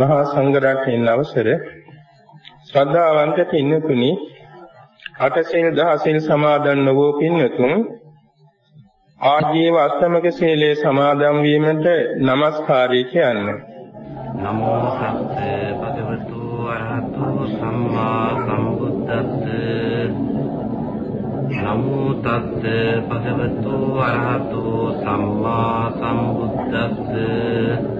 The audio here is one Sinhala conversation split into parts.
මහා සංඝරත්නයන් අවසර ශ්‍රද්ධාවන්ත පින්නතුනි අටසිල් දහසිල් සමාදන් වූ පින්නතුන් ආජීව අෂ්ටමක සීලේ සමාදන් වීමට নমස්කාරය කියන්නේ. නමෝ සත්ත භගවතු අරහතු සම්මා සම්බුද්දස්ස. නමෝ තස්ස භගවතු අරහතු සම්මා සම්බුද්දස්ස.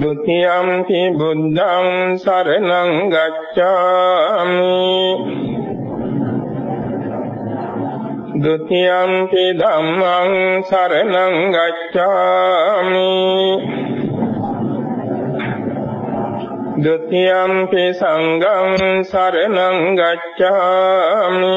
ဒုတိယံ ති බුද්ධං සරණං ගච්ඡාමි ဒုတိယံ ති ධම්මං සරණං ගච්ඡාමි ဒုတိယံ ති සංඝං සරණං ගච්ඡාමි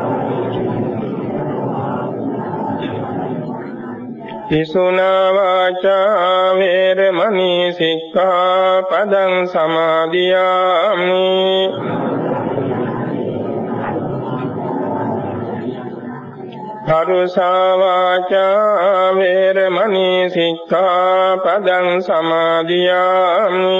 පිසුනා වාචා වේරමණී සික්ඛාපදං සමාදියාමි. කරුසා වාචා වේරමණී සික්ඛාපදං සමාදියාමි.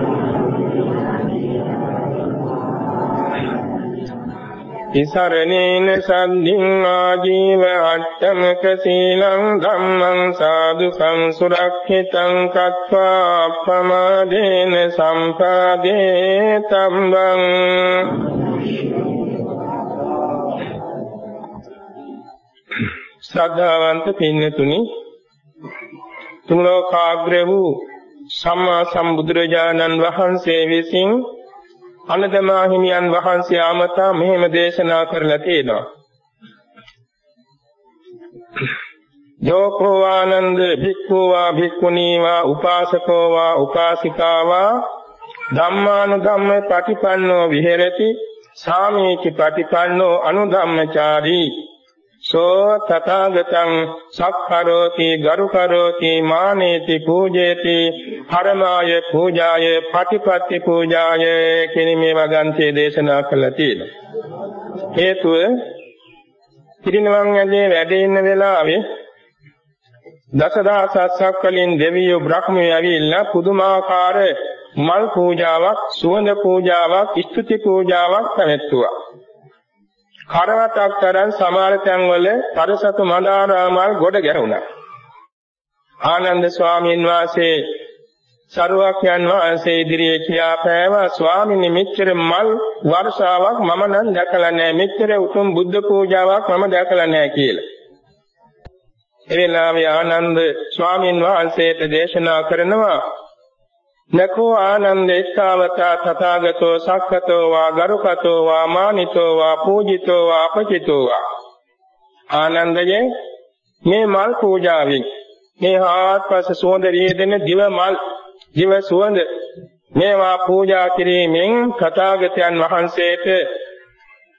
තිසරණේන සද්ධින් ආජීව අට්ඨමක සීලං ධම්මං සාදුකං සුරක්ෂිතං කତ୍වා අප්පමාදේන සම්පාදේ තම්බං ශ්‍රද්ධාවන්ත පින්නතුනි තුන් ලෝකාග්‍ර වූ සම්මා සම්බුදුරජාණන් වහන්සේ විසින් අනදමා හිමියන් වහන්සේ ආමතා මෙහෙම දේශනා කරලා තියෙනවා. යෝකෝ ආනන්ද භික්ඛුවා භික්ඛුනීවා උපාසකෝවා උපාසිකාවා ධම්මානුධම්ම පටිපන්නෝ විහෙරති සාමීච ප්‍රතිපන්නෝ අනුධම්මචාරී සෝ තථාගතං සක්කරෝති ගරුකරෝති මානේති පූජේති පරමාය පූජාය පටිපත්ති පූජාය කියන මේ වගන්තියේ දේශනා කළා තියෙනවා හේතුව පිරිනවන් ඇදී වැඩ ඉන්න වෙලාවේ දසදහසක් වලින් දෙවියෝ බ්‍රහ්මයෝ ඇවිල්ලා පුදුමාකාර මල් පූජාවක් සුවඳ පූජාවක් ස්තුති පූජාවක් පැවැත්තුවා. කරවතක් තරම් සමහර තැන්වල පරසතු මදාරාමල් ගොඩ ගැහුණා. ආනන්ද ස්වාමීන් වහන්සේ සරුවක්යන් වහන්සේ ඉදිරියේ කියා පෑවා ස්වාමීනි මෙච්චර මල් වර්ෂාවක් මම නම් දැකලා නැහැ මෙච්චර උතුම් බුද්ධ පූජාවක් මම දැකලා නැහැ කියලා. එවෙලාවේ ආනන්ද ස්වාමීන් වහන්සේට දේශනා කරනවා නකෝ ආනන්ද එක්තාවතා තථාගතෝ සක්කතෝ වා ගරුකතෝ වා මානිතෝ වා පූජිතෝ වා අපචිතෝ වා. ආනන්දයේ මේ මල් පූජාවෙන් මේ හාත්පස සුවඳ රියදෙන දිව මල් දිව සුවඳ මේවා පූජා කිරීමෙන් තථාගතයන් වහන්සේට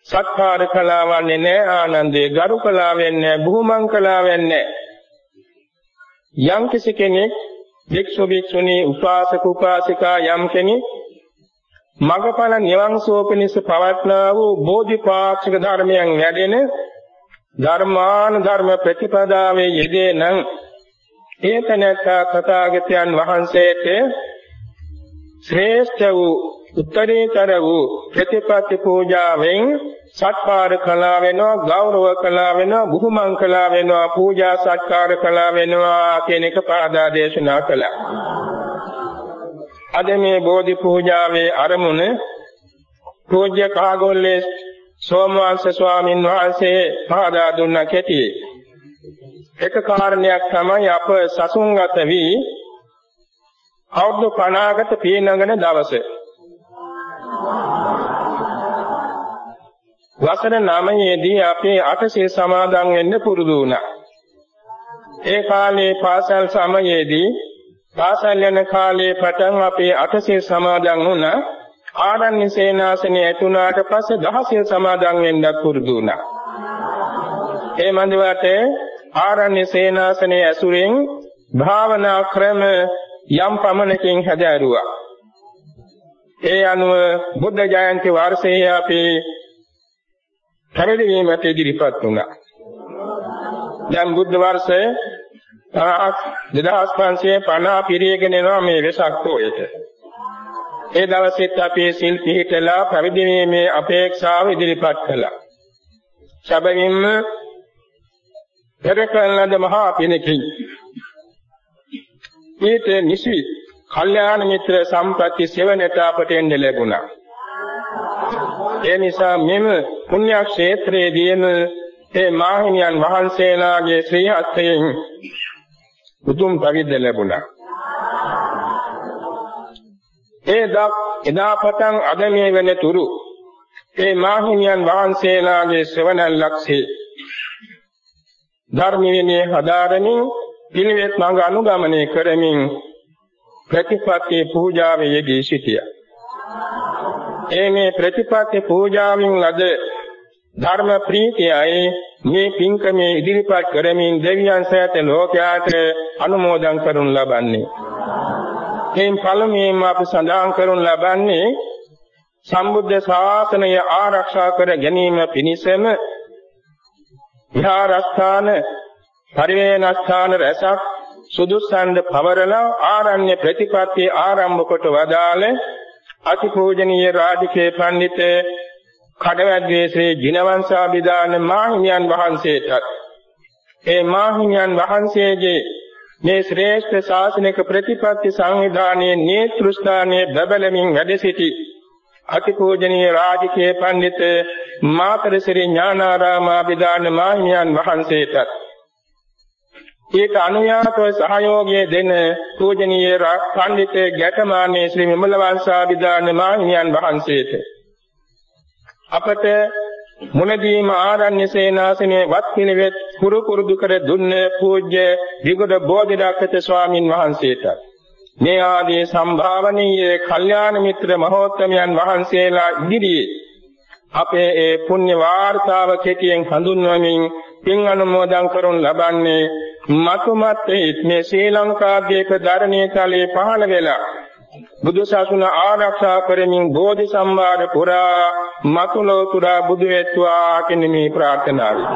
සත්කාර කළා වන්නේ නැහැ ආනන්දේ. ගරු කළා වෙන්නේ බුහුමන් කළා වෙන්නේ යම් කිසි කෙනෙක් භික්ෂු භික්ෂුණී උපාසක උපාසිකා යම් කෙනෙක් මගඵල නිවන් සෝපනිස පවත්නා වූ බෝධිපාක්ෂික ධර්මයන් වැඩෙන ධර්මාන ධර්ම ප්‍රතිපදාවේ යෙදේ නම් ඒතනත්ත තථාගතයන් වහන්සේට ශ්‍රේෂ්ඨ වූ උත්තරීතර වූ ප්‍රතිපත්ති පූජාවෙන් සත්කාර කළා වෙනවා ගෞරව කළා වෙනවා බුහුමන් කළා වෙනවා පූජා සත්කාර කළා වෙනවා කියන එක පාදා දේශනා කළා. අද මේ බෝධි පූජාවේ ආරමුණ පූජ්‍ය කාගොල්ලේ සෝමවංශ ස්වාමින් වහන්සේ පාදා දුන්න කෙටි. එක කාරණයක් තමයි අප සසුන්ගත වී අවුරුදු 50කට පියනගන දවසේ වසර 9ේදී අපි අටසිල් සමාදන් වෙන්න පුරුදු වුණා. ඒ කාලේ පාසල් සමයේදී පාසල් යන කාලේ පටන් අපි අටසිල් සමාදන් වුණා. ආරණ්‍ය සේනාසනේ ඇතුණාට පස්සේ දහසිල් සමාදන් වෙන්නත් පුරුදු වුණා. ඒ මන්දිවට ආරණ්‍ය සේනාසනේ ඇසුරෙන් භාවනා ක්‍රම යම් පමණකින් හැදෑරුවා. ඒ අනුව බුද්ධ ජයන්ති වර්ෂයේ අපි පැවිදි වීමට ඉදිරිපත් වුණා. දැන් බුද්ධ වර්ෂය 2550 පිරියගෙන යනවා මේ වෙසක් පොයට. ඒ දවසෙත් අපි සිල් පිළිතලා පැවිදි වීමේ අපේක්ෂාව ඉදිරිපත් කළා. සැබවින්ම පෙර කළ ලද මහා පිනකින් ඊට නිසි කල්යාණ මිත්‍ර සම්ප්‍රති සෙවණට අපට එන්න ලැබුණා. ඒ නිසා මෙම පුණ්‍ය ක්ෂේත්‍රයේදීම ඒ මාහිමියන් වහන්සේලාගේ ශ්‍රී හස්තයෙන් උතුම් පරිද්ද ලැබුණා. ඒ දක් එදා පටන් අද මේ වෙන තුරු ඒ මාහිමියන් වහන්සේලාගේ ශ්‍රවණ ලක්ෂේ ධර්ම විනය හදාරමින් පිළිවෙත් මඟ අනුගමනය කරමින් ප්‍රතිපත්ති පූජාවේ යෙදී සිටියා. ඒ මේ ප්‍රතිපත්ති පූජාවෙන් ලද ධර්ම ප්‍රීතියයි මේ පින්කමේ ඉදිරිපත් කරමින් දෙවියන් සෑත ලෝකයාට අනුමෝදන් කරනු ලබන්නේ. එයින් පළමුවෙන්ම අපි සඳහන් කරනු ලබන්නේ සම්බුද්ධ ශාසනය ආරක්ෂා කර ගැනීම පිණිසම විහාරස්ථාන පරිවේනස්ථාන රැසක් සුදුසන්ද පවරලා ආරණ්‍ය ප්‍රතිපත්ති ආරම්භ කොට වදාළ අතිපූජනීය රාජකේ පඬිත කඩවැද්දේ ශ්‍රී ජිනවංශාභිදාන මාහිමියන් වහන්සේටත් ඒ මාහිමියන් වහන්සේගේ මේ ශ්‍රේෂ්ඨ ශාසනික ප්‍රතිපත්ති සංවිධානයේ නේතෘස්ථානයේ බබලමින් වැඩ සිටි අතිපූජනීය රාජකේ පඬිත මාතර ශ්‍රී ඥානාරාමාභිදාන මාහිමියන් වහන්සේටත් ඊට අනුයාතව සහයෝගය දෙන පූජනීය පඬිත ගැටමානේ ශ්‍රී විමල වංශාභිදාන මාහිමියන් වහන්සේට. අපට මුලදීම ආරණ්‍ය සේනාසනයේ වත් පිළිවෙත් පුරු පුරුදු කර දුන්න පූජ්‍ය විගුඩ බෝධිරක්කත ස්වාමින් වහන්සේට. මේ ආදී සම්භාවනීය කල්යාණ මිත්‍ර මහෝත්තමයන් වහන්සේලා ඉදිරියේ අපේ ඒ පුණ්‍ය වාර්තාව කෙටියෙන් හඳුන්වමින් පින් අනුමෝදන් කරනු ලබන්නේ මතුමත්යේ මේ ශ්‍රී ලංකාදීප ධර්ණීය තලයේ පහළ වෙලා බුදු සසුන ආරක්ෂා කරමින් බෝධි සම්භාර පුරා මතුලෝතුරා බුදු වෙත්වා කියන මේ ප්‍රාර්ථනාවයි.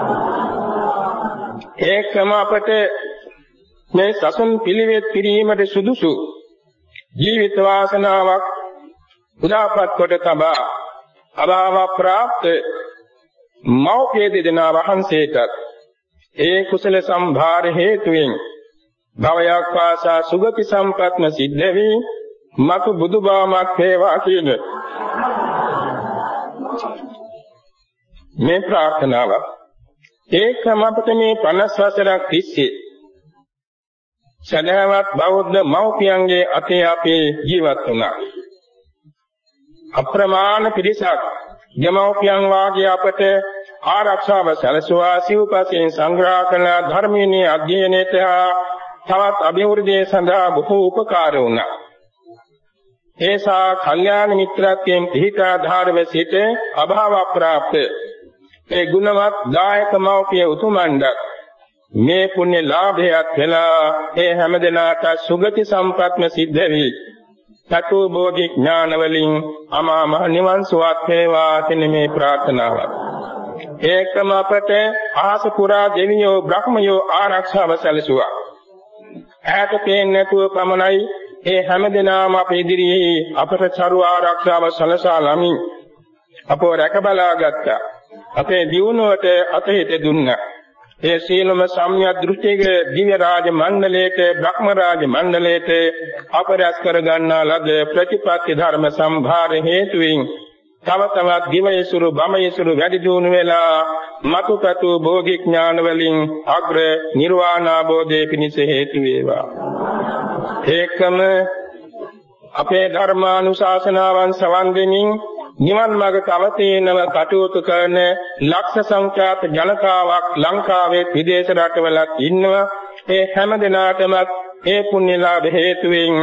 ඒකම අපට මේ සසුන් පිළිවෙත් කිරීමට සුදුසු ජීවිත වාසනාවක් උදාපත් කොට තබා අභාව ප්‍රාප්ත මෞඛ්‍ය දෙදෙනා වහන්සේටත් ඒ කුසල සම්භාර හේතුවෙන් භවයක් වාසා සුගති සම්පත්න සිද්ධ වී මතු බුදුබාමක් වේවා කියන මේ ප්‍රාර්ථනාව ඒකම අපට මේ 50 වසරක් තිස්සේ සදාවත් බෞද්ධ මව්පියන්ගේ අතේ අපේ ජීවත් වුණා. අප්‍රමාණ පිරිසක් දෙමව්පියන් වාගේ අපට ආරක්ෂාව සැලසුවා සිව්පසෙන් සංග්‍රහ කළ ධර්මීය අධ්‍යයනයට තවත් අභිවෘද්ධිය සඳහා බොහෝ උපකාර වුණා. ඒසා කල්යාණ මිත්‍රත්වයෙන් පිහිටා ධාරව සිට අභාව ප්‍රාප්ත ඒ ගුණවත් දායක මෞපිය උතුමන්ට මේ පුණ්‍ය ලාභයත් වෙලා ඒ හැමදෙනාට සුගති සම්ප්‍රත්ම සිද්ධ වී චතු බෝධි ඥාන වලින් අමා මහ නිවන් සුවත් වේවා කියන මේ ප්‍රාර්ථනාව. ඒකම අපට ආස පුරා දෙවියෝ බ්‍රහ්මයෝ ආරක්ෂාව සැලසුවා. ඈත පේන්නේ නැතුව පමණයි ඒ හැමදෙනාම අප ඉදිරියේ අපට චරු ආරක්ෂාව සැලසා ළමින් අපව රැකබලා ගත්තා. අපේ දියුණුවට අතහිත දුන්නා. ඒ සීලම සම්‍යක් දෘෂ්ටික දිව්‍ය රාජ මණ්ඩලයට බ්‍රහ්ම රාජ මණ්ඩලයට අපරස් කර ගන්නා ලද ප්‍රතිපත්ති ධර්ම සම්භාර හේතුවෙන් තව තවත් දිවයසුරු බමයසුරු වැඩි දියුණු වෙලා මතුපතු භෝගි ඥාන වලින් අග්‍ර නිර්වාණ අවබෝධයේ පිණිස හේතු වේවා. ඒකම අපේ ධර්මානුශාසනාවන් සවන් දෙමින් නිවන් මාර්ග තවතේනව කටයුතු කරන ලක්ෂ සංඛ්‍යාත ජනතාවක් ලංකාවේ විදේශ රටවලත් ඉන්නවා. ඒ හැම දිනාටම ඒ පුණ්‍ය ලාභ හේතුවෙන්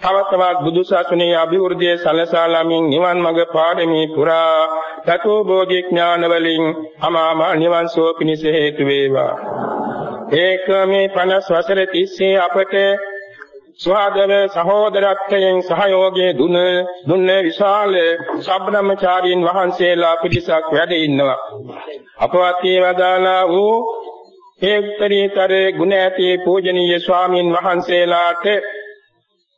තව තවත් බුදු සසුනේ අභිවෘද්ධිය සලසාලමින් නිවන් මඟ පාරමී පුරා. තතෝ බෝධි ඥාන වලින් අමාම නිවන් සුව පිණිස හේතු වේවා. ඒක මේ 50 වසර තිස්සේ අපට ස්වාදව සහෝදරත්වයෙන් සහයෝගයේ දුන දුන්න විශාල සබ්‍රමචාරීන් වහන්සේලා පිරිසක් වැඩ ඉන්නවා. අපවත් වේවදාලා වූ ඒක්තරීතර ගුණ ඇති පූජනීය ස්වාමින් වහන්සේලාට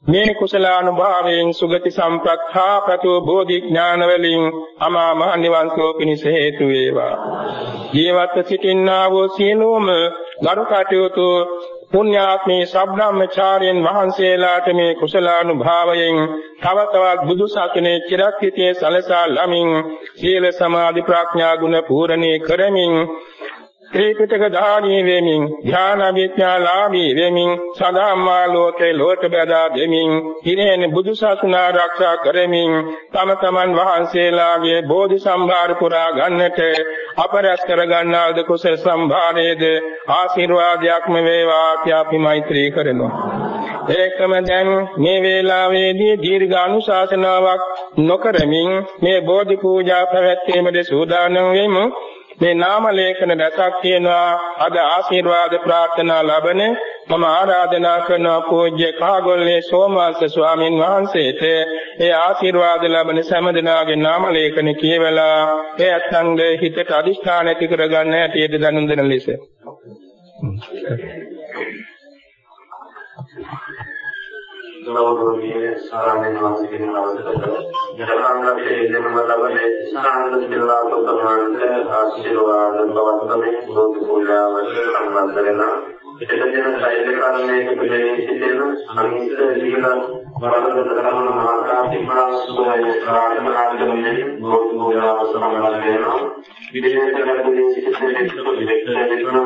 මේ කුසලානුභාවයෙන් සුගති සම්ප්‍රත්තා ප්‍රතෝ බෝධි ඥාන වලින් අමා මහ නිවන් සෝ පිණිස හේතු වේවා. ජීවත් සිටින්නා වූ සියලුම ගරු කටයුතු පුණ්‍යාත්මේ සබ්‍රාහ්මචාර්යයන් වහන්සේලාට මේ කුසලානුභාවයෙන් තව තවත් බුදු සසුනේ චිරක්තිතේ සලසා ළමින් සීල සමාධි ප්‍රඥා ගුණ පූර්ණේ කරමින් ත්‍රිපිටක දානී වෙමින් ඥාන විඥාලාභී වෙමින් සදාම්මා ලෝකේ ලෝක බදා දෙමින් හිරෙන බුදු සසුන ආරක්ෂා කරමින් තම තමන් වහන්සේලාගේ බෝධි සම්භාර පුරා ගන්නට අපරස් කර ගන්නාද කුසල සම්භාරයේද ආශිර්වාදයක්ම වේවා අපි මෛත්‍රී කරනවා ඒකම දැන් මේ වේලාවේදී දීර්ඝ අනුශාසනාවක් නොකරමින් මේ බෝධි පූජා පැවැත්වීමද සූදානම් වෙමු. මේ නාම ලේඛන රැසක් තියෙනවා. අද ආශිර්වාද ප්‍රාර්ථනා ලබන මම ආරාධනා කරන පූජ්‍ය කාගොල්ලේ සෝමාස ස්වාමින් වහන්සේට ඒ ආශිර්වාද ලබන සෑම දිනාගේ නාම ලේඛන කියවලා ඒ අත්ංග හිතට අදිෂ්ඨාන ඇති කරගන්න හැටියට දනුන් දෙන ලෙස. ගෞරවනීය සාරාංශ වාසිකයන් අවසරයි ජනගණනාවේ දෙන්නම ලබන්නේ සාහන ජිල්ලා උතුම්වන්ට ආශිර්වාද පවත්වමින් බුදු පූජාවට සම්බන්ධ වෙනවා. එතන සෛලකාරණයේ පිළිවෙලින් සිටින අනිත් දීලා වරද දරන මහා තිපාසුබය ප්‍රාර්ථනා කරමින් බුදු පූජාව සම්බන්ධ වෙනවා විදේශ කරන්නේ සිටින විදේශ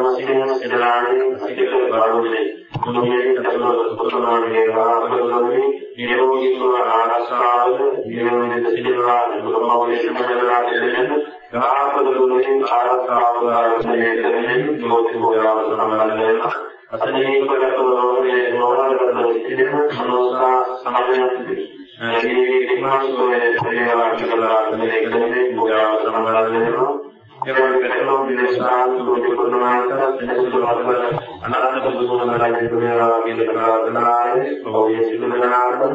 වශයෙන් සදරාණි සිටින බාරුනේ කුණියේ කතන කුතනාගේ වාහකවලදී නිරෝගීව ආරක්ෂාව නිරෝධ සිටිනවා දුකමෝලේ සම්මදලා දෙන්න ගාපදුනේ ආරක්ෂාව ආරක්ෂණය කරමින් ජෝති හොයාව සම්බන්ධ වෙනවා අතනේ කරතෝනේ නොවනකට සිටින මනෝසා සමාධිය ජීවිතේ මාසෝයේ දේවාලක බලාපොරොත්තු වෙන්නේ බුද්ධාව සම්බන්ධ වෙනවා. එවන් පෙරලෝ විදේශාන් දුරුකුණාන්ත එනසුළු අතර අනාගත බුදුමහරජ දුරේවා කියන ප්‍රාර්ථනාවේ ඔහුගේ සිදුවනාරබන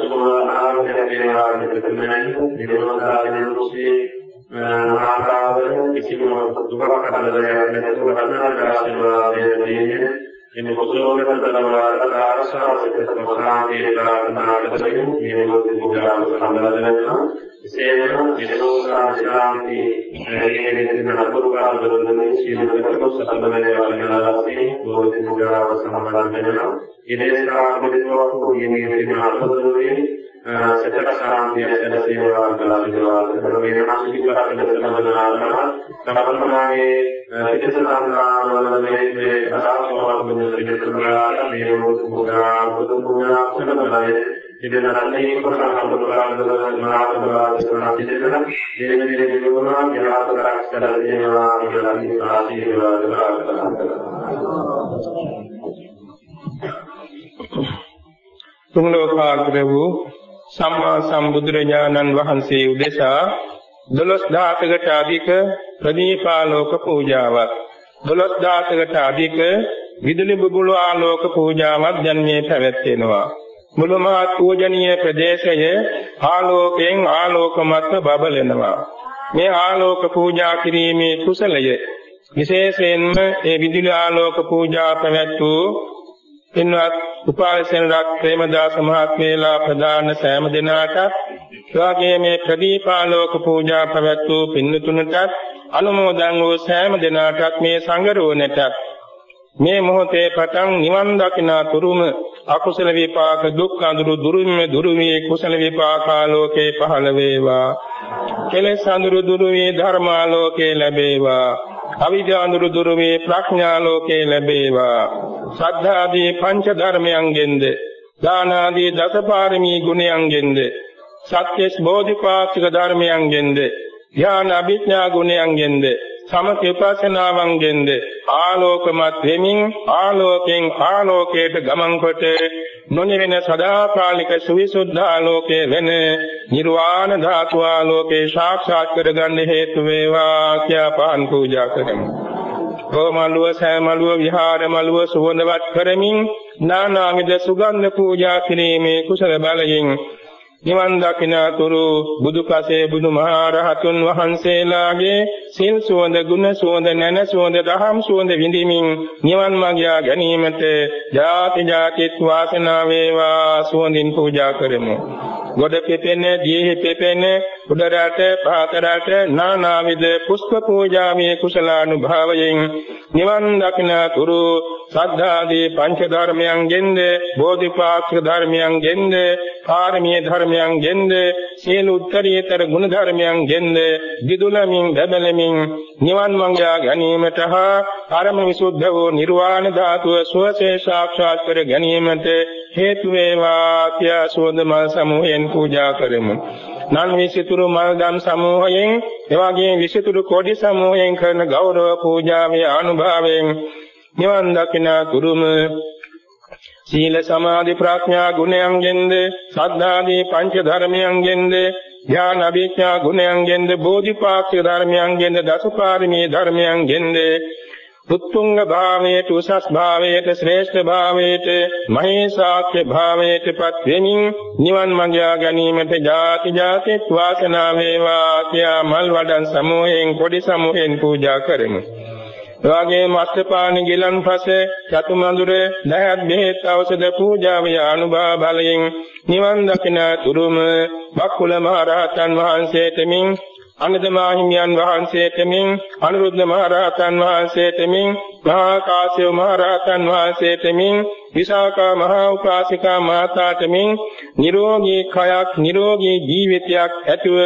සුභ ආරම්භය වේවා කියන ප්‍රතිමනයි නිරෝධාගෙන රුසේ ආකාරව කිසිම දුකක් කරදරයක් නැතුව කරුණාකර ආශිර්වාදයේ දෙන්නේ එන්නේ කුසලෝගත තරවල ආරසාවසිත සම්ප්‍රාණයේ ප්‍රාර්ථනාවට දෙමින් මේ මොහොතේ බුද්ධාව සම්බන්ධ වෙනවා විශේෂයෙන්ම විදෝසාශාන්ති හේරෙදින අතුරුකාර දොරදනේ සීලකට සම්බන්ධ වෙනවාලනාස්ති බෝධි බුද්ධාව සම්බන්ධ වෙනවා ඉදේශා බුද්ධාව යෙමේ වෙන අතුරුදේ සතර සාරාංශය සැලසේවා කලාවිදවා ධර්මයේ මානසික කරකටන සම්බන්ධනාගේ පිටස සංග්‍රහවල මේ අසාවවත් වෙන පිටසමලා මේ මොහොත මුගා බුදු මුගා සනබලයි ඉතින් අන්නේ කොටසක් කරගන්න මාතෘකාව කරන පිටසන මේ මේ දිනුනා ඥාතකරක් සැලසේවා කියලා ආශිර්වාද කරා තුන් ලෝකාග්‍ර වූ සම්මා සම්බුදුරජාණන් වහන්සේ උදෙසා 12000කට අධික ප්‍රදීපාලෝක පූජාවක්. 12000කට අධික විදුලි බුබුළු ආලෝක පූජාවක් දැන් මේ පැවැත්වෙනවා. මුළු මහත් පූජනීය ප්‍රදේශය ආලෝකයෙන් ආලෝකමත්ව බබලනවා. මේ ආලෝක පූජා කිරීමේ කුසලය විශේෂයෙන්ම ඒ විදුලි ආලෝක පූජා පැවැත් වූ පින්වත් උපාසන රත් ප්‍රේමදාස මහත්මේලා ප්‍රදාන සෑම දිනාටත් එවාගේ මේ ප්‍රදීපාලෝක පූජා පැවැත් වූ පින්තුණටත් අනුමෝදන් වූ සෑම දිනාටත් මේ සංගරෝණටත් මේ මොහොතේ පටන් නිවන් දකිනා තුරුම අකුසල විපාක දුක් අඳුරු දුරුම දුරුමේ කුසල විපාකාලෝකේ පහළ වේවා. කෙලෙස් අඳුරු දුරුමේ ධර්මාලෝකේ ලැබේවා. අවිද්‍යානුරු දුරු වේ ප්‍රඥාලෝකේ ලැබේවා. ශ්‍රද්ධාදී පංච ධර්මයන්ගෙන්ද දානාදී දසපාරමී ගුණයන්ගෙන්ද සත්‍යස් බෝධිපාක්ෂික ධර්මයන්ගෙන්ද ඥාන අභිඥා ගුණයන්ගෙන්ද සමථ විපස්සනාවන්ගෙන්ද ආලෝකමත් වෙමින් ආලෝකයෙන් ආලෝකයට ගමන් කොට නොනිවෙන සදාකාලික සවිසුද්ධ ආලෝකයේ වෙන නිර්වාණ ධාතු ආලෝකේ සාක්ෂාත් කරගන්න හේතු වේවා කියා පහන් පූජා කරමු. රෝමලුව සෑමලුව විහාරමලුව සුවඳවත් කරමින් නානාවිද සුගන්ධ පූජා කිරීමේ කුසල බලයෙන් නිවන් දකිනාතුරු බුදු පසේ බුදු මහරහතුන් වහන්සේලාගේ සිල් සුවඳ ගුණ සුවඳ නැන සුවඳ දහම් සුවඳ විඳිමින් නිවන් මාර්ගය ගැනීමට ජාති ජාතිත් වාසනාව වේවා. සුවඳින් පූජා කරමු. ගොඩ පෙපෙන දීහි පෙපෙන උඩරට පහතරට නානාවිද පුෂ්ප පූජාමේ කුසලානුභාවයෙන් නිවන් දකිනාතුරු සද්ධාදී පංච ධර්මයන්ගෙන්ද බෝධිපාක්ෂික ධර්මයන්ගෙන්ද පාරමී ධර්මයන්ගෙන්ද සියලු උත්තරීතර ගුණ ධර්මයන්ගෙන්ද දිදුලමින් බබලමින් නිවන් මඟ ගැනීමට හා පරම විසුද්ධ වූ නිර්වාණ ධාතුව සුවසේ සාක්ෂාත් කර ගැනීමට හේතු වේවා කියා සෝදමල් සමූහයෙන් පූජා කරමු. නන් විසිතුරු මල්දම් සමූහයෙන් එවාගේ විසිතුරු කොඩි සමූහයෙන් කරන ගෞරව පූජාවේ අනුභවයෙන් නිවන් දකිනා තුරුම සීල සමාධි ප්‍රඥා ගුණයන්ගෙන්ද සද්ධාදී පංච ධර්මයන්ගෙන්ද ඥාන අභිඥා ගුණයන්ගෙන්ද බෝධිපාක්ෂික ධර්මයන්ගෙන්ද දසපාරමී ධර්මයන්ගෙන්ද උත්තුංග භාවයට උසස් භාවයට ශ්‍රේෂ්ඨ භාවයට මහේසාක්‍ය භාවයටපත් වෙමින් නිවන් මඟ ගැනීමට ජාති ජාතිත් වාසනාව වේවා කියා මල් වඩන් සමූහයෙන් කොඩි සමූහයෙන් පූජා කරමු. එවාගේ මත්පානි ගිලන්පස චතුමඳුර දහත් බෙහෙත් ඖෂධ පූජාවේ අනුභව බලයෙන් නිවන් දකින තුරුම බක්කුල මහ රහතන් වහන්සේට මින් අනදමා හිමියන් වහන්සේට මින් අනුරුද්ධ මහ රහතන් වහන්සේට මින් මහා කාශ්‍යප මහ රහතන් වහන්සේට මින් විසාකා මහා උපාසිකා මාතාට මින් නිරෝගී කයක් නිරෝගී ජීවිතයක් ඇතුව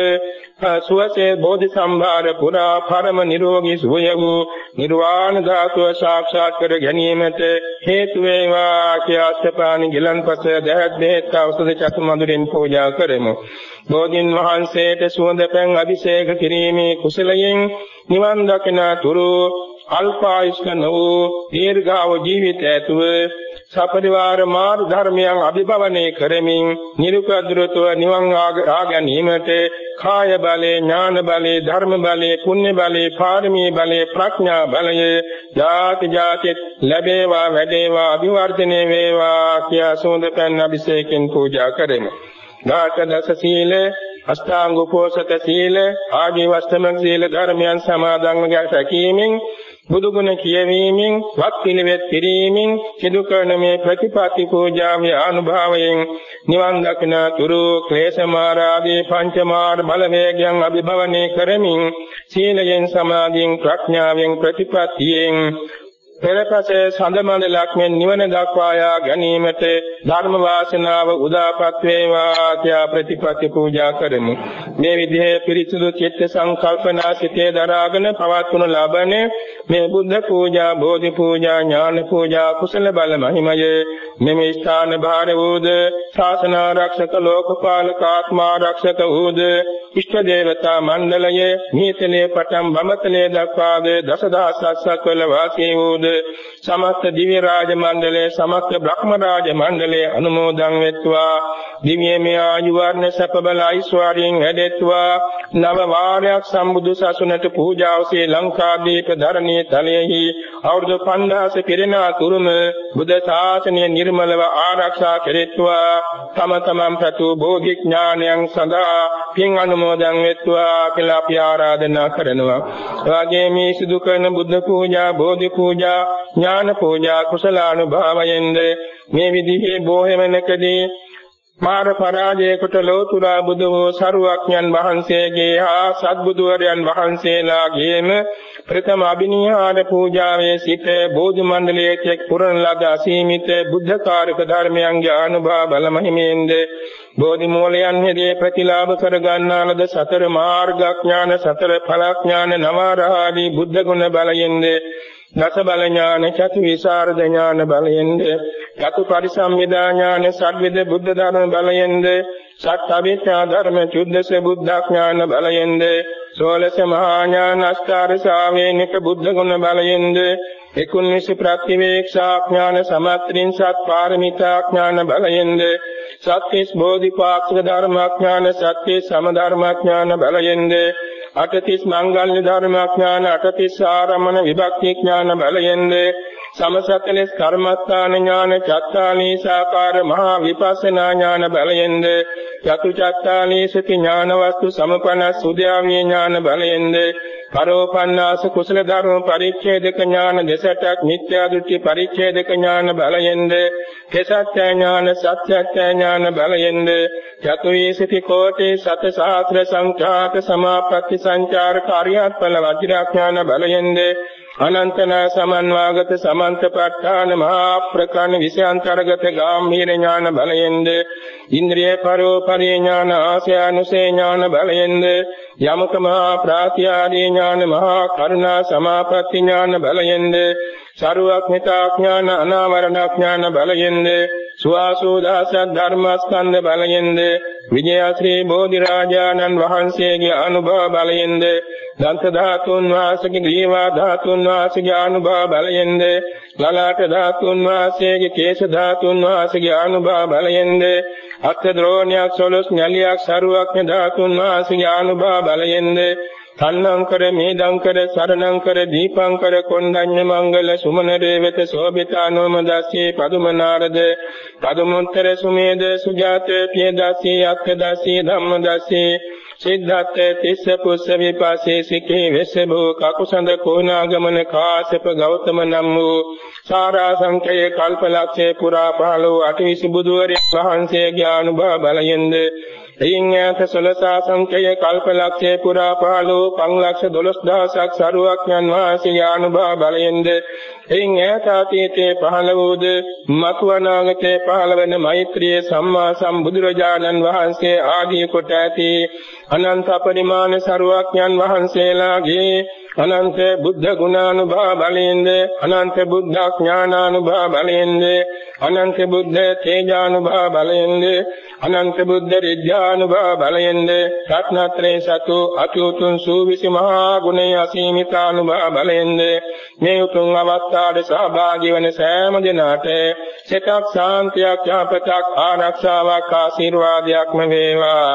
සුවසේ බෝධි සම්භාර පුරා පරම නිරෝගී සුවය වූ නිර්වාණ ධාතුව සාක්ෂාත් කර ගැනීමට හේතු වේවා කියා අත්පානි ගිලන්පස දහත් බෙහෙත් ඖෂධ චතුමඳුරින් පූජා කරමු. බෝධින් වහන්සේට සුවඳ පැන් අභිෂේක කිරීමේ කුසලයෙන් නිවන් දකින තුරු අල්පායුෂ්ක වූ දීර්ඝාව ජීවිත ඇතුව සපරිවාර මාර්ග ධර්මයන් අභිභවනය කරමින් නිරුපද්‍රතව නිවන් ආ ගැනීමට කාය බලේ ඥාන බලේ ධර්ම බලේ පුණ්‍ය බලේ පාරමී බලේ ප්‍රඥා බලය ජාති ජාති ලැබේවා වැඩේවා අභිවර්ධනය වේවා කියා සෝඳ පෙන් අභිෂේකෙන් පූජා කරමු. දාස දස සීල අෂ්ටාංග උපෝසත සීල ආදී වස්තම සීල ධර්මයන් සමාදන්ව ගැසීමෙන් බුදුගුණ කියවීමෙන් වත් පිළිවෙත් පිරීමෙන් සිදු කරන මේ ප්‍රතිපatti පූජාවේ අනුභවයෙන් නිවන් දකින තුරු ක්ලේශ මාරාදී පංචමාර බලවේගයන් අභිභවනය කරමින් සීලයෙන් සමාධියෙන් ප්‍රඥාවෙන් ප්‍රතිපත්තියෙන් පෙරපස සඳමණ්ඩලක් මෙන් නිවන දක්වා යා ගැනීමට ධර්ම වාසනාව උදාපත් වේවා කියා ප්‍රතිපත්ති පූජා කරමු. මේ විදිහේ පිරිසුදු චිත්ත සංකල්පනා සිතේ දරාගෙන පවත්වනු ලබන්නේ මේ බුද්ධ පූජා, බෝධි පූජා, ඥාන පූජා, කුසල බල මහිමය මෙම ස්ථාන භාර වූද ශාසන ආරක්ෂක ලෝකපාලක ආත්මාරක්ෂක වූද ඉෂ්ඨ දේවතා මණ්ඩලයේ නීතලේ පටන් බමතලේ දක්වාද දසදහසක් වල වාසී වූද සමස්ත දිව්‍ය රාජ මණ්ඩලයේ සමස්ත බ්‍රහ්ම රාජ මණ්ඩලයේ අනුමෝදන් වෙත්වා දිව්‍යමය ආයු වර්ණ සැප බල ඓශ්වර්යයෙන් වැඩෙත්වා නව වාරයක් සම්බුදු සසුනට පූජාවසේ ලංකාදීප ධරණී තලයේහි අවුරුදු 5000 පිරෙනා තුරුම බුද්ධ ශාසනය නිර්මලව ආරක්ෂා කෙරෙත්වා තම තමන් ප්‍රතු බෝධි ඥානයන් සඳහා පින් අනුමෝදන් වෙත්වා කියලා අපි ආරාධනා කරනවා. එවාගේ මේ සිදු කරන බුද්ධ පූජා, බෝධි පූජා, ඥාන පූජා කුසලානුභාවයෙන්ද මේ විදිහේ බොහොමනකදී මාර පරාජයකට ලෝතුරා බුදු වූ සරුවක්ඥන් වහන්සේගේ හා සත්බුදුවරයන් වහන්සේලාගේම ප්‍රථම අභිනිහාර පූජාවේ සිට බෝධි මණ්ඩලයේ එක් පුරණ ලද අසීමිත බුද්ධ කාර්යක ධර්මයන්ගේ අනුභව බලමහිමෙන්ද බෝධි මූලයන්හිදී ප්‍රතිලාභ කර ගන්නාලද සතර මාර්ගඥාන සතර ඵලඥාන නවාරහාදී බුද්ධ ගුණ බලයෙන්ද දස බල ඥාන චතු විසරද ඥාන බලයෙන්ද චතු පරිසම්මිදා ඥාන සද්විද බුද්ධ ධර්ම බලයෙන්ද සත් අවිද්‍යා ධර්ම චුද්දස බුද්ධඥාන බලයෙන්ද සෝලස මහා ඥාන අෂ්ටාර ශාවේනික බුද්ධ ගුණ බලයෙන්ද එකුන්විස ප්‍රතිවේක්ෂා ඥාන සමත්‍රින් සත් පාරමිතා ඥාන බලයෙන්ද සත්‍තිස් බෝධිපාක්ෂික ධර්මඥාන සත්‍තිස් සමධර්මඥාන බලයෙන්ද අටතිස් මංගල්‍ය ධර්මඥාන අටතිස් ආරමණ විභක්ති ඥාන බලයෙන්ද සමසතලස් කර්මස්ථාන ඥාන චත්තානීසාකාර මහා විපස්සනා ඥාන බලයෙන්ද චතු චත්තානීසති ඥාන වස්තු සමපන සුද්ධාවිය ඥාන බලයෙන්ද පරෝපන්නාස කුසල ධර්ම පරිච්ඡේදක ඥාන දෙසටක් මිත්‍යා දෘෂ්ටි පරිච්ඡේදක ඥාන බලයෙන්ද කෙසත්‍ය ඥාන සත්‍යත්‍ය ඥාන බලයෙන්ද චතුවීසති කෝටි සත සහස්‍ර සංඛ්‍යාත සමාපatti සංචාර කාර්යත්ඵල වජිරඥාන බලයෙන්ද අනන්තන සමන්වාගත සමන්තපට්ඨාන මහා ප්‍රකණ විෂයාන්තරගත ගාම්භීර ඥාන බලයෙන්ද ඉන්ද්‍රිය පරෝපරේ ඥාන ආසයානුසේ ඥාන බලයෙන්ද යමක මහා ප්‍රාත්‍යාදී ඥාන මහා කරුණා සමාපatti ඥාන බලයෙන්ද සරුවක්මිතා ඥාන අනාවරණ ඥාන බලයෙන්ද සුවාසෝදාස ධර්මස්කන්ධ බලයෙන්ද විජයශ්‍රී බෝධි රාජානන් වහන්සේගේ අනුභව බලයෙන්ද දන්ත ධාතුන් වාසගේ ග්‍රීවා ධාතුන් වාසගේ අනුභව බලයෙන්ද ලලාට ධාතුන් වාසයේ කේශ ධාතුන් වාසගේ අනුභව බලයෙන්ද අත් ද්‍රෝණ්‍යක් සොලොස් ඥලියක් සරුවක් ධාතුන් වාසගේ අනුභව බලයෙන්ද තන්නං කර මේදං කර සරණං කර දීපං කර කොණ්ඩඤ්ඤ මංගල සුමන රේවත සෝභිතානෝම දස්සේ පදුම නාරද පදුමුත්තර සුමේද සුජාත පියදස්සේ අක්ඛ දස්සේ ධම්ම දස්සේ සිද්ධාර්ථ තිස්ස පුස්ස විපාසේ සිකේ වෙස්සබෝ කකුසඳ කෝණාගමන කාශ්‍යප ගෞතම නම් වූ සාරා සංඛේ කල්පලක්ෂේ පුරා පහළ වූ අටිවිසි බුදුවරයන් වහන්සේගේ අනුභව බලයෙන්ද එයින් ඈත සලසා සංඛය කල්පලක්ෂේ පුරා පහළ වූ 512000ක් සරුවක්යන් වහන්සේගේ අනුභව බලයෙන්ද. එයින් ඈත අතීතයේ පහළ වූද මතු අනාගතයේ පහළ වෙන මෛත්‍රියේ සම්මා සම්බුදුරජාණන් වහන්සේ ආදී කොට ඇති අනන්ත පරිමාණ සරුවක්යන් වහන්සේලාගේ අනන්ත බුද්ධ ගුණානුභව බලයෙන්ද අනන්ත බුද්ධ ඥානානුභව බලයෙන්ද අනන්ත බුද්ධ තේජානුභව බලයෙන්ද අනන්ත බුද්ධ රිද්ධානුභව බලයෙන්ද රත්නත්‍රේ සතු අතුතුන් සූවිසි මහා ගුණේ අසීමිතානුභව බලයෙන්ද මේ උතුම් අවස්ථාවේ සහභාගී වන සෑම දෙනාට සිතක් ශාන්තියක් යහපතක් ආරක්ෂාවක් ආශිර්වාදයක්ම වේවා.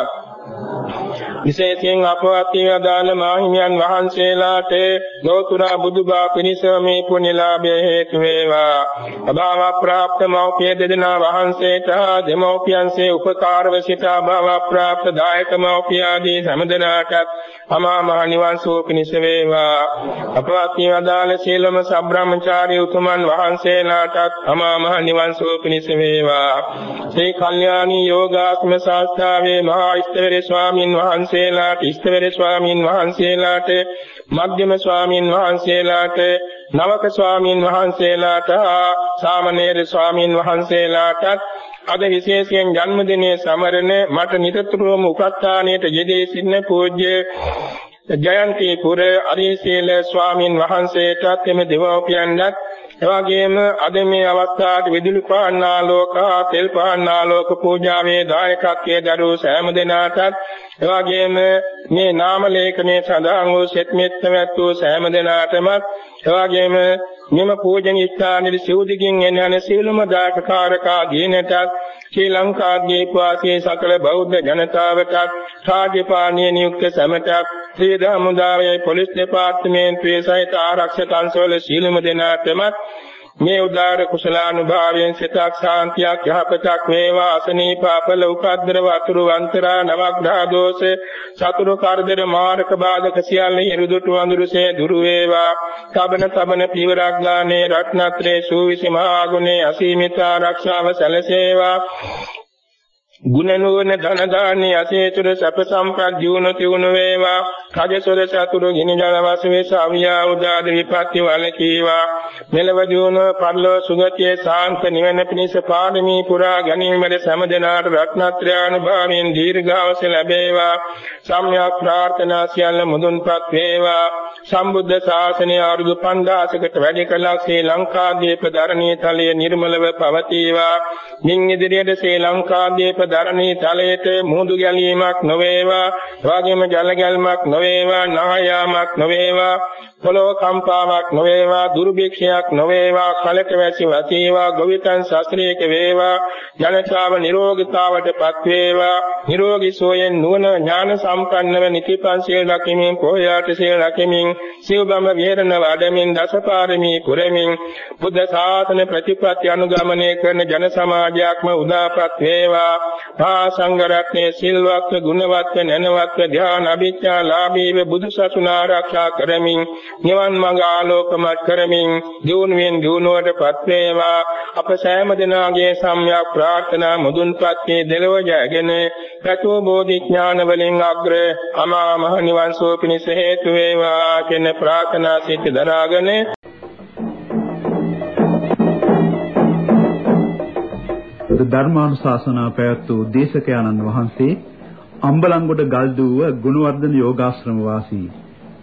විශේෂයෙන් අපවත් වේදාන මාහිමියන් වහන්සේලාට ලෝතුරා බුදුබා පිණිස මේ පුණ්‍යලාභය හේතු වේවා. අභාව ප්‍රාප්ත මෞපිය දෙදෙනා වහන්සේට දෙමෝපියන්සේ උපකාරව සිට අභාව ප්‍රාප්ත දායක මෞපිය ආදී සමදනාටත් අමා මහ නිවන් සුව පිණිස වේවා. අපවත් වේදාන සීලම සබ්‍රාහ්මචාරී උතුමන් වහන්සේලාටත් අමා මහ නිවන් සුව පිණිස වේවා. ශ්‍රී කල්යාණී යෝගාත්ම ශාස්ත්‍රාවේ මහා ඉස්තවරේ ස්වාමින් වහන්සේ වහන්සේලාට ඉස්තවර ස්වාමීන් වහන්සේලාට මධ්‍යම ස්වාමීන් වහන්සේලාට නවක ස්වාමීන් වහන්සේලාට සාමණේර ස්වාමීන් වහන්සේලාට අද විශේෂයෙන් ජන්මදිනයේ සමරන මට නිතරම උපස්ථානයට යෙදී සිටින පූජ්‍ය ජයන්ති පුර අරිසීල ස්වාමීන් වහන්සේටත් එම දෙවෝපියන්වත් එවාගෙම අද මේ අවස්ථාවේ විදුලි පාන්නාලෝක තෙල් පාන්නාලෝක පූජාවේ දායකත්වයේ දරූ සෑම දෙනාටත් එවාගෙම මේ නාම ලේඛනයේ සඳහන් වූ සෙත් මෙත්වත් වූ සෑම දෙනාටම එවාගෙම මෙම පූජනීය ස්ථානයේ සිවුදිකින් එන සීලම දායකකාරකා ගිනටත් ශ්‍රී ලංකාවේ වාසී සකල බෞද්ධ ජනතාවට රාජ්‍යපාලනීය නියුක්ත සමටක් ශ්‍රී දහමුදාවේ පොලිස් දෙපාර්තමේන්තුවේ සහිත ආරක්ෂක අංශවල සීලම දෙනාටම මේ උදාර කුසලානුභාවයෙන් සිතක් ශාන්තියක් යහපතක් වේවා. අසනීපාපල උපද්දර වතුරු වන්තරා නවග්‍රහ දෝෂ චතුරු කරදර මාරක බාධක සියල්ල ඉරුදුටු වඳුරුසේ දුරු වේවා. තබන තබන පියවරක් ගානේ රත්නත්‍රේ සූවිසි මහා ගුණේ අසීමිත ආරක්ෂාව සැලසේවා. ගුණ නුවණ ධන දානී අසේතුර සැප සම්පත් දියුණු තියුණු වේවා. රජසොර සතුරු ගිනි ජල වශයෙන් සාවියා උදාද විපත්ති වලකීවා මෙලව දියුණු පරලෝ සුගතියේ සාන්ත නිවන පිණිස පාරමී පුරා ගැනීමද සමදනාට රත්නත්‍රානුභාවයෙන් දීර්ඝාස ලැබේවා. සම්්‍යක් ප්‍රාර්ථනා සියල්ල මුදුන්පත් වේවා. සම්බුද්ධ ශාසනය අවුරුදු 5000කට වැඩි කලක් ශ්‍රී ලංකාදීප ධරණී තලයේ නිර්මලව පවතිවා. මින් ඉදිරියට ශ්‍රී ලංකාදීප ධරණී තලයට මුහුදු ගැලීමක් නොවේවා. එවාගෙම ජල ගැල්මක් නොවේවා. නායාමක් නොවේවා. පොළොව කම්පාවක් නොවේවා දුර්භික්ෂයක් නොවේවා කලක වැසි වසීවා ගොවිතන් ශාස්ත්‍රීයක වේවා ජනතාව නිරෝගීතාවටපත් වේවා. නිරෝගී සෝයෙන් නුවණ ඥාන සම්පන්නව නිතිපන්සිල් රකිමින් පොයාට සිල් රකිමින් සිව්බම විහෙරණ වඩමින් දසපාරමී පුරමින් බුද්ධ ශාසන ප්‍රතිපත්ති අනුගමනය කරන ජන සමාජයක්ම උදාපත් වේවා. පා සංඝ රත්නයේ සිල්වත්ව ගුණවත්ව නැනවත්ව ධ්‍යාන අභිඥා ලාභීව බුදු සසුන ආරක්ෂා කරමින් නිවන් මඟ ආලෝකමත් කරමින් දියුණුවෙන් දියුණුවටපත් වේවා අප සෑම දිනාගේ සම්‍යක් ප්‍රාර්ථනා මුදුන්පත් මේ දෙලව ජයගෙන රතෝ බෝධි ඥාන වලින් අග්‍ර අමා මහ නිවන් සුව පිණිස හේතු වේවා කියන ප්‍රාර්ථනා සිත දරාගෙන ධර්මානුශාසනා පැවැත් වූ දේශකයන්න් වහන්සේ අම්බලන්ගොඩ ගල්දුව ගුණවර්ධන යෝගාශ්‍රම වාසී